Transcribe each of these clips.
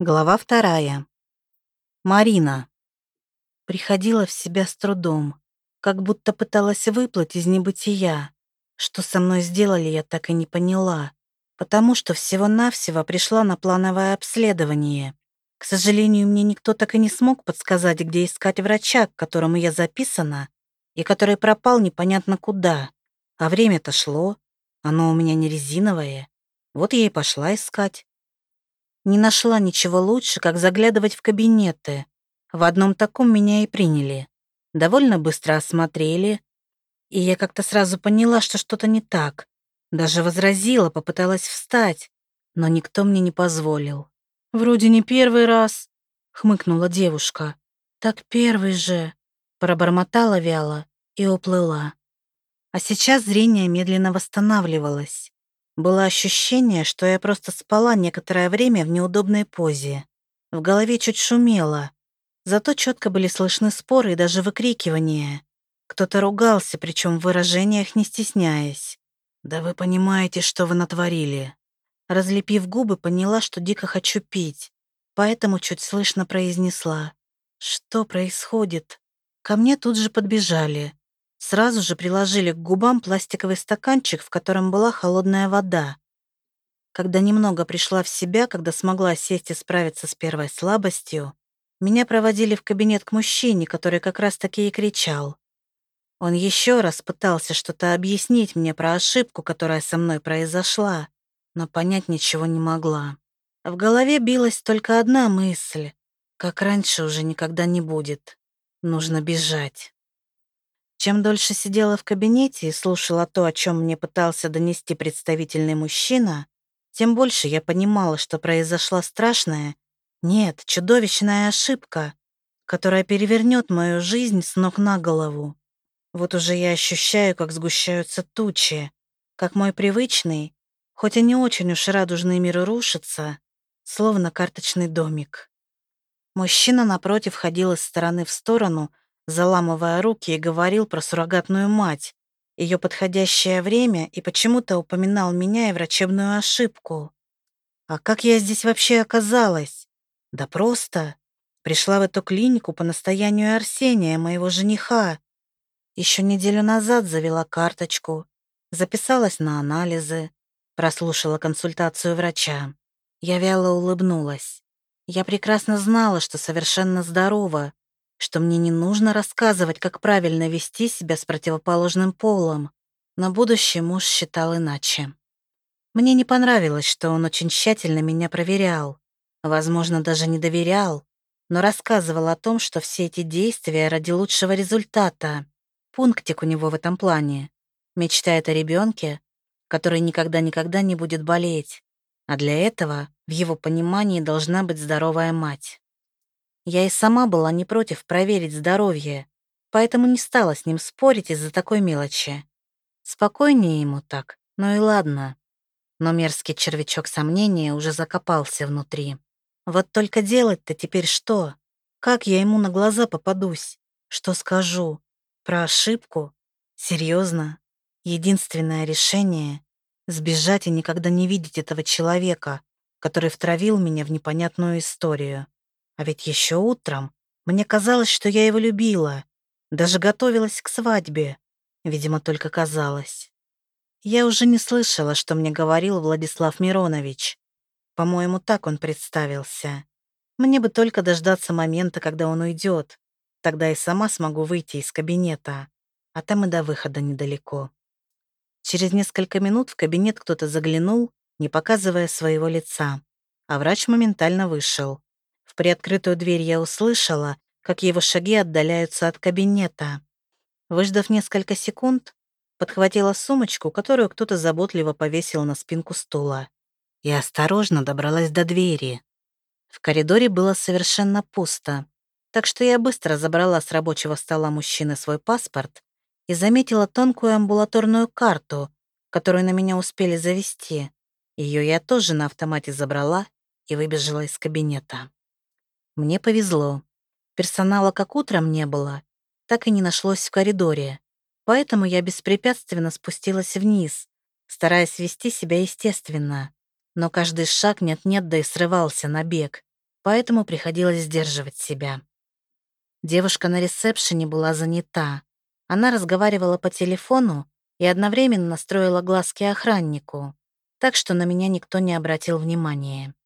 Глава вторая. Марина. Приходила в себя с трудом, как будто пыталась выплыть из небытия. Что со мной сделали, я так и не поняла, потому что всего-навсего пришла на плановое обследование. К сожалению, мне никто так и не смог подсказать, где искать врача, к которому я записана, и который пропал непонятно куда. А время-то шло, оно у меня не резиновое. Вот я и пошла искать. Не нашла ничего лучше, как заглядывать в кабинеты. В одном таком меня и приняли. Довольно быстро осмотрели. И я как-то сразу поняла, что что-то не так. Даже возразила, попыталась встать, но никто мне не позволил. «Вроде не первый раз», — хмыкнула девушка. «Так первый же», — пробормотала вяло и уплыла. А сейчас зрение медленно восстанавливалось. Было ощущение, что я просто спала некоторое время в неудобной позе. В голове чуть шумело, зато четко были слышны споры и даже выкрикивания. Кто-то ругался, причем в выражениях не стесняясь. «Да вы понимаете, что вы натворили». Разлепив губы, поняла, что дико хочу пить, поэтому чуть слышно произнесла. «Что происходит?» Ко мне тут же подбежали. Сразу же приложили к губам пластиковый стаканчик, в котором была холодная вода. Когда немного пришла в себя, когда смогла сесть и справиться с первой слабостью, меня проводили в кабинет к мужчине, который как раз-таки и кричал. Он еще раз пытался что-то объяснить мне про ошибку, которая со мной произошла, но понять ничего не могла. В голове билась только одна мысль. Как раньше уже никогда не будет. Нужно бежать. Чем дольше сидела в кабинете и слушала то, о чем мне пытался донести представительный мужчина, тем больше я понимала, что произошла страшная, нет, чудовищная ошибка, которая перевернет мою жизнь с ног на голову. Вот уже я ощущаю, как сгущаются тучи, как мой привычный, хоть и не очень уж радужный мир рушится, словно карточный домик. Мужчина напротив ходил из стороны в сторону, заламывая руки и говорил про суррогатную мать, ее подходящее время и почему-то упоминал меня и врачебную ошибку. А как я здесь вообще оказалась? Да просто. Пришла в эту клинику по настоянию Арсения, моего жениха. Еще неделю назад завела карточку, записалась на анализы, прослушала консультацию врача. Я вяло улыбнулась. Я прекрасно знала, что совершенно здорова, что мне не нужно рассказывать, как правильно вести себя с противоположным полом, но будущий муж считал иначе. Мне не понравилось, что он очень тщательно меня проверял, возможно, даже не доверял, но рассказывал о том, что все эти действия ради лучшего результата. Пунктик у него в этом плане. Мечтает о ребенке, который никогда-никогда не будет болеть, а для этого, в его понимании, должна быть здоровая мать. Я и сама была не против проверить здоровье, поэтому не стала с ним спорить из-за такой мелочи. Спокойнее ему так, ну и ладно. Но мерзкий червячок сомнения уже закопался внутри. Вот только делать-то теперь что? Как я ему на глаза попадусь? Что скажу? Про ошибку? Серьезно? Единственное решение — сбежать и никогда не видеть этого человека, который втравил меня в непонятную историю. А ведь еще утром мне казалось, что я его любила, даже готовилась к свадьбе. Видимо, только казалось. Я уже не слышала, что мне говорил Владислав Миронович. По-моему, так он представился. Мне бы только дождаться момента, когда он уйдет. Тогда и сама смогу выйти из кабинета. А там и до выхода недалеко. Через несколько минут в кабинет кто-то заглянул, не показывая своего лица. А врач моментально вышел приоткрытую дверь я услышала, как его шаги отдаляются от кабинета. Выждав несколько секунд, подхватила сумочку, которую кто-то заботливо повесил на спинку стула, и осторожно добралась до двери. В коридоре было совершенно пусто, так что я быстро забрала с рабочего стола мужчины свой паспорт и заметила тонкую амбулаторную карту, которую на меня успели завести. Ее я тоже на автомате забрала и выбежала из кабинета. Мне повезло. Персонала как утром не было, так и не нашлось в коридоре. Поэтому я беспрепятственно спустилась вниз, стараясь вести себя естественно. Но каждый шаг нет-нет, да и срывался на бег. поэтому приходилось сдерживать себя. Девушка на ресепшене была занята. Она разговаривала по телефону и одновременно строила глазки охраннику, так что на меня никто не обратил внимания.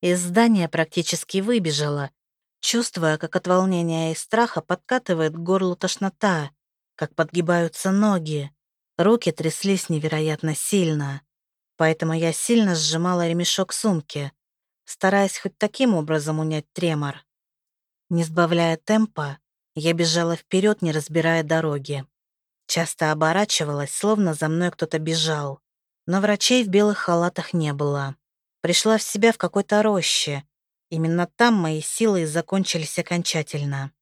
Из здания практически выбежала, чувствуя, как от волнения и страха подкатывает к горлу тошнота, как подгибаются ноги. Руки тряслись невероятно сильно, поэтому я сильно сжимала ремешок сумки, стараясь хоть таким образом унять тремор. Не сбавляя темпа, я бежала вперед, не разбирая дороги. Часто оборачивалась, словно за мной кто-то бежал. Но врачей в белых халатах не было. Пришла в себя в какой-то роще. Именно там мои силы закончились окончательно.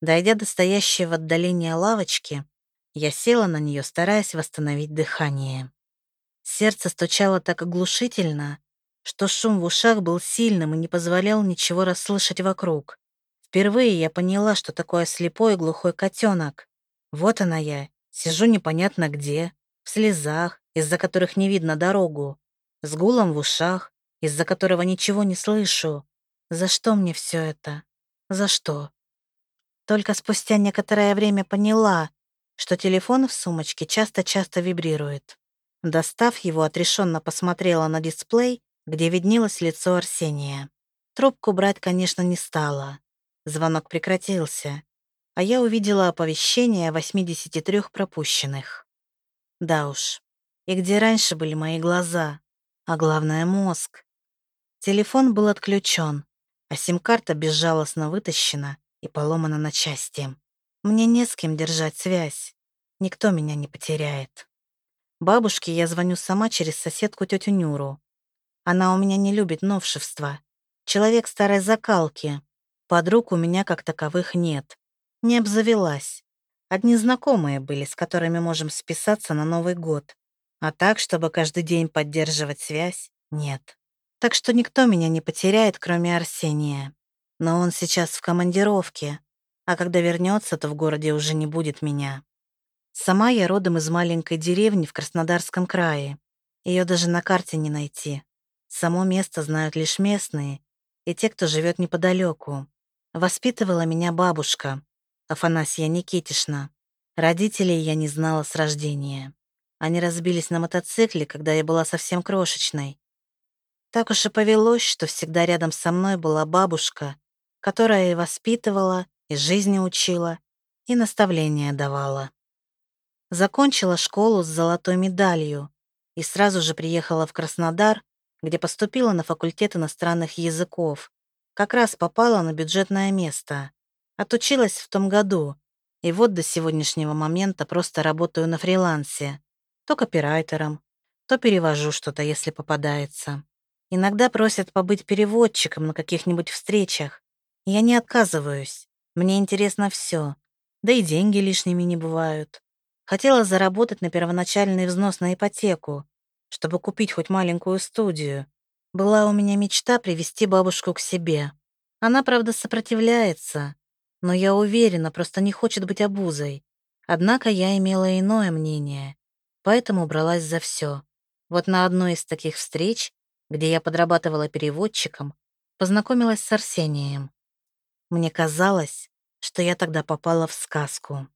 Дойдя до стоящей в отдалении лавочки, я села на нее, стараясь восстановить дыхание. Сердце стучало так оглушительно, что шум в ушах был сильным и не позволял ничего расслышать вокруг. Впервые я поняла, что такое слепой и глухой котенок. Вот она я, сижу непонятно где, в слезах, из-за которых не видно дорогу, с гулом в ушах, из-за которого ничего не слышу. За что мне все это? За что? Только спустя некоторое время поняла, что телефон в сумочке часто-часто вибрирует. Достав его, отрешенно посмотрела на дисплей, где виднелось лицо Арсения. Трубку брать, конечно, не стала. Звонок прекратился, а я увидела оповещение о 83 пропущенных. Да уж, и где раньше были мои глаза, а главное — мозг. Телефон был отключен, а сим-карта безжалостно вытащена и поломана на части. Мне не с кем держать связь. Никто меня не потеряет. Бабушке я звоню сама через соседку тетю Нюру. Она у меня не любит новшества. Человек старой закалки, Подруг у меня как таковых нет. Не обзавелась. Одни знакомые были, с которыми можем списаться на Новый год. А так, чтобы каждый день поддерживать связь, нет. Так что никто меня не потеряет, кроме Арсения. Но он сейчас в командировке, а когда вернется, то в городе уже не будет меня. Сама я родом из маленькой деревни в Краснодарском крае. Ее даже на карте не найти. Само место знают лишь местные и те, кто живет неподалеку. Воспитывала меня бабушка, Афанасия Никитишна. Родителей я не знала с рождения. Они разбились на мотоцикле, когда я была совсем крошечной. Так уж и повелось, что всегда рядом со мной была бабушка, которая и воспитывала, и жизни учила, и наставления давала. Закончила школу с золотой медалью и сразу же приехала в Краснодар, где поступила на факультет иностранных языков, как раз попала на бюджетное место. Отучилась в том году, и вот до сегодняшнего момента просто работаю на фрилансе. То копирайтером, то перевожу что-то, если попадается. Иногда просят побыть переводчиком на каких-нибудь встречах. Я не отказываюсь. Мне интересно все. Да и деньги лишними не бывают. Хотела заработать на первоначальный взнос на ипотеку, чтобы купить хоть маленькую студию, была у меня мечта привести бабушку к себе. Она, правда, сопротивляется, но я уверена, просто не хочет быть обузой. Однако я имела иное мнение, поэтому бралась за все. Вот на одной из таких встреч, где я подрабатывала переводчиком, познакомилась с Арсением. Мне казалось, что я тогда попала в сказку.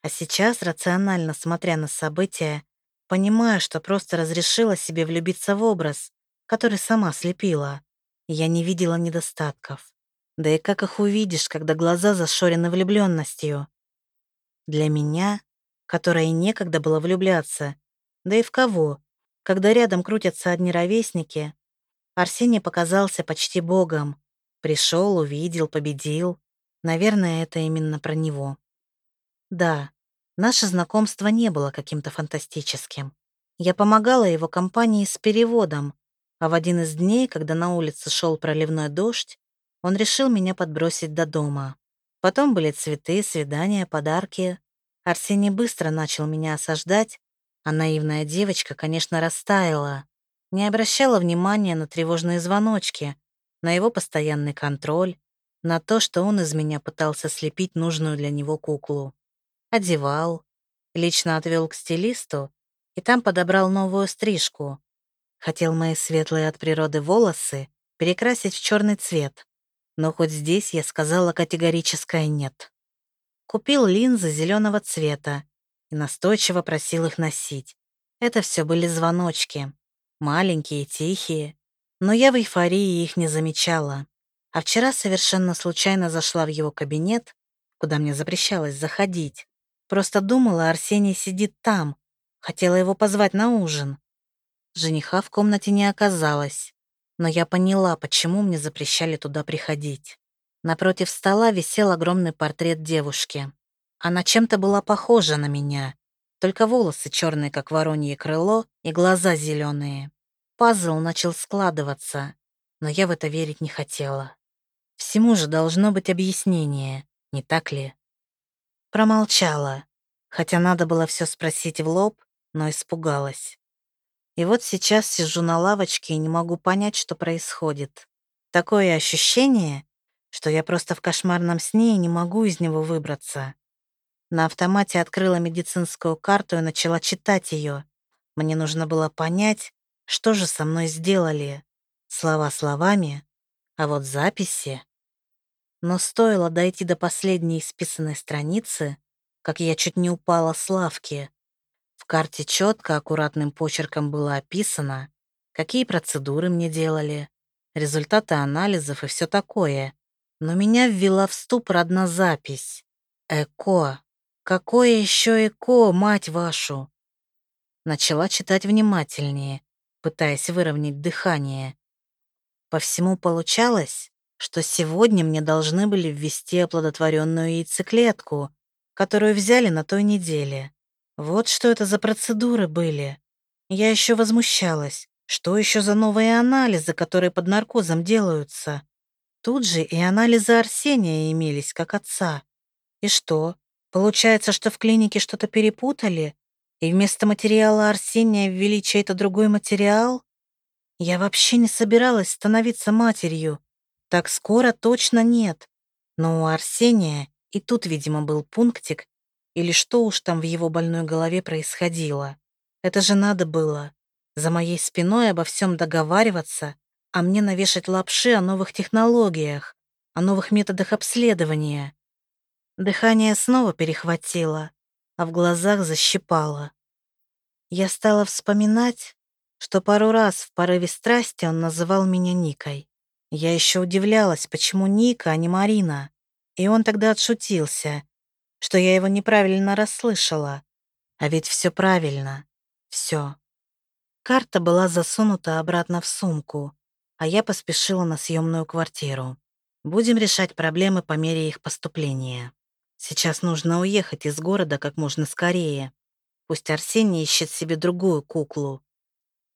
А сейчас, рационально смотря на события, понимаю, что просто разрешила себе влюбиться в образ, который сама слепила. Я не видела недостатков. Да и как их увидишь, когда глаза зашорены влюбленностью? Для меня, которой некогда было влюбляться, да и в кого, когда рядом крутятся одни ровесники, Арсений показался почти богом. Пришел, увидел, победил. Наверное, это именно про него. Да, наше знакомство не было каким-то фантастическим. Я помогала его компании с переводом, а в один из дней, когда на улице шел проливной дождь, он решил меня подбросить до дома. Потом были цветы, свидания, подарки. Арсений быстро начал меня осаждать, а наивная девочка, конечно, растаяла. Не обращала внимания на тревожные звоночки, на его постоянный контроль, на то, что он из меня пытался слепить нужную для него куклу. Одевал, лично отвел к стилисту и там подобрал новую стрижку. Хотел мои светлые от природы волосы перекрасить в черный цвет. Но хоть здесь я сказала категорическое «нет». Купил линзы зеленого цвета и настойчиво просил их носить. Это все были звоночки. Маленькие, тихие. Но я в эйфории их не замечала. А вчера совершенно случайно зашла в его кабинет, куда мне запрещалось заходить. Просто думала, Арсений сидит там. Хотела его позвать на ужин. Жениха в комнате не оказалось. Но я поняла, почему мне запрещали туда приходить. Напротив стола висел огромный портрет девушки. Она чем-то была похожа на меня. Только волосы черные, как воронье крыло, и глаза зеленые. Пазл начал складываться, но я в это верить не хотела. Всему же должно быть объяснение, не так ли? Промолчала, хотя надо было все спросить в лоб, но испугалась. И вот сейчас сижу на лавочке и не могу понять, что происходит. Такое ощущение, что я просто в кошмарном сне и не могу из него выбраться. На автомате открыла медицинскую карту и начала читать ее. Мне нужно было понять, что же со мной сделали. Слова словами, а вот записи... Но стоило дойти до последней исписанной страницы, как я чуть не упала с лавки. В карте четко, аккуратным почерком было описано, какие процедуры мне делали, результаты анализов и все такое. Но меня ввела в ступор одна запись. ЭКО. Какое еще ЭКО, мать вашу? Начала читать внимательнее, пытаясь выровнять дыхание. По всему получалось, что сегодня мне должны были ввести оплодотворенную яйцеклетку, которую взяли на той неделе. Вот что это за процедуры были. Я еще возмущалась. Что еще за новые анализы, которые под наркозом делаются? Тут же и анализы Арсения имелись, как отца. И что? Получается, что в клинике что-то перепутали? И вместо материала Арсения ввели чей-то другой материал? Я вообще не собиралась становиться матерью. Так скоро точно нет. Но у Арсения и тут, видимо, был пунктик, или что уж там в его больной голове происходило. Это же надо было. За моей спиной обо всем договариваться, а мне навешать лапши о новых технологиях, о новых методах обследования. Дыхание снова перехватило, а в глазах защипало. Я стала вспоминать, что пару раз в порыве страсти он называл меня Никой. Я еще удивлялась, почему Ника, а не Марина. И он тогда отшутился, что я его неправильно расслышала. А ведь все правильно. Все. Карта была засунута обратно в сумку, а я поспешила на съемную квартиру. Будем решать проблемы по мере их поступления. Сейчас нужно уехать из города как можно скорее. Пусть Арсений ищет себе другую куклу.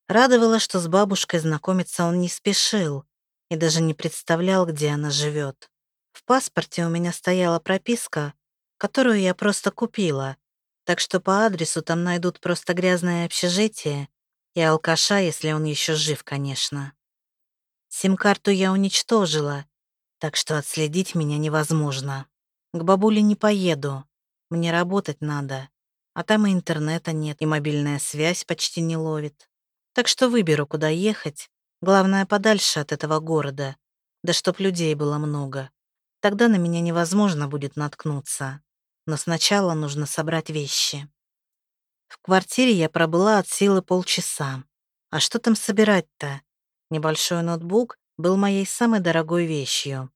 Радовало, что с бабушкой знакомиться он не спешил и даже не представлял, где она живет. В паспорте у меня стояла прописка, которую я просто купила, так что по адресу там найдут просто грязное общежитие и алкаша, если он еще жив, конечно. Сим-карту я уничтожила, так что отследить меня невозможно. К бабуле не поеду, мне работать надо. А там и интернета нет, и мобильная связь почти не ловит. Так что выберу, куда ехать. Главное, подальше от этого города. Да чтоб людей было много. Тогда на меня невозможно будет наткнуться. Но сначала нужно собрать вещи. В квартире я пробыла от силы полчаса. А что там собирать-то? Небольшой ноутбук был моей самой дорогой вещью.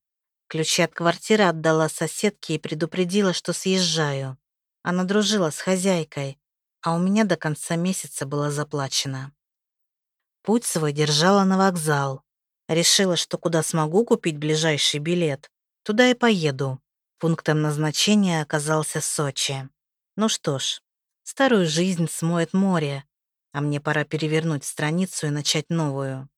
Ключи от квартиры отдала соседке и предупредила, что съезжаю. Она дружила с хозяйкой, а у меня до конца месяца было заплачено. Путь свой держала на вокзал. Решила, что куда смогу купить ближайший билет, туда и поеду. Пунктом назначения оказался Сочи. Ну что ж, старую жизнь смоет море, а мне пора перевернуть страницу и начать новую.